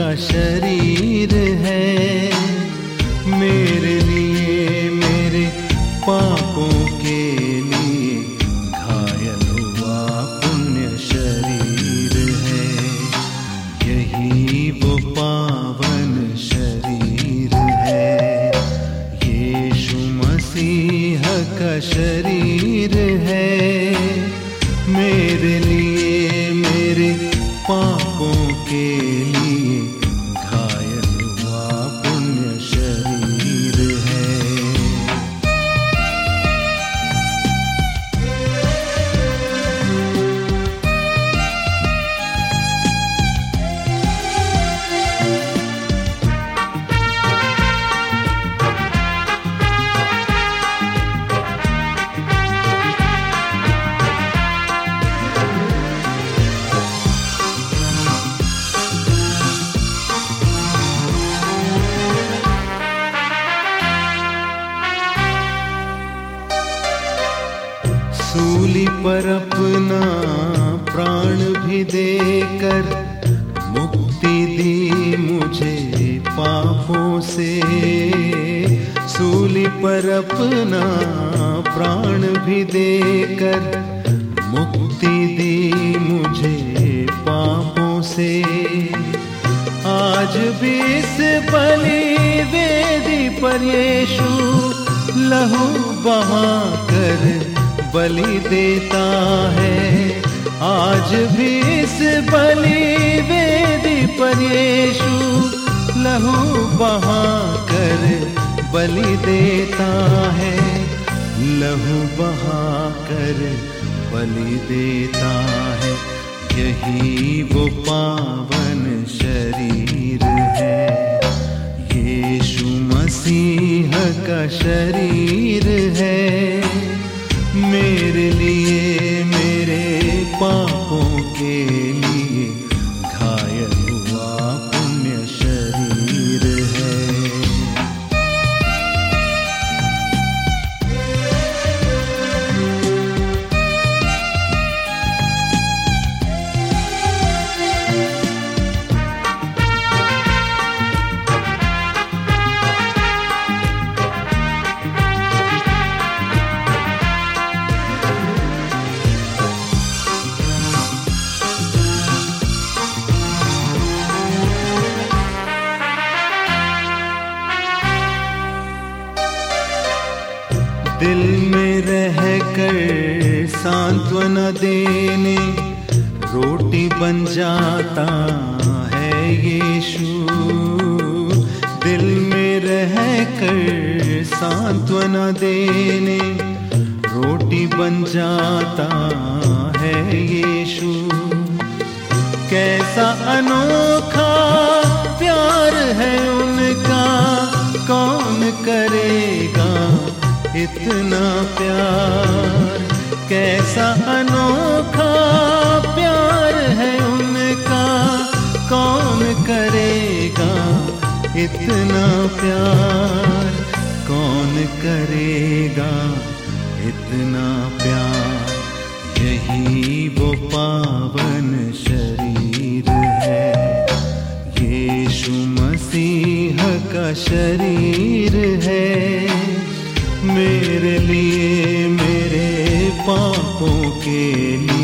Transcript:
का शरीर है। मेरे लिए, मेरे पापों के लिए घायल हुआ पुण्य शरीर है। यही वो पावन शरीर है। यीशु मसीह का शरीर है। मेरे लिए, मेरे पापों के लिए पर अपना प्राण भी देकर मुक्ति दी मुझे पापों से। सूली पर अपना प्राण भी देकर मुक्ति दी मुझे पापों से। आज भी इस बलि वेदी पर यीशु लहू बहा कर बलि देता है। आज भी इस बलि वेदी पर लहू बहा कर बलि देता है। लहू बहा कर बलि देता है। यही वो पावन शरीर है। यीशु मसीह का शरीर है। मेरे लिए मेरे पापों दिल में रह कर सांत्वना देने रोटी बन जाता है यीशु। दिल में रह कर सांत्वना देने रोटी बन जाता है यीशु। कैसा अनोखा प्यार है उनका, कौन करेगा इतना प्यार, कैसा अनोखा प्यार है उनका, कौन करेगा इतना प्यार, कौन करेगा इतना प्यार? यही वो पावन शरीर है, यीशु मसीह का शरीर है। मेरे लिए मेरे पापों के लिए।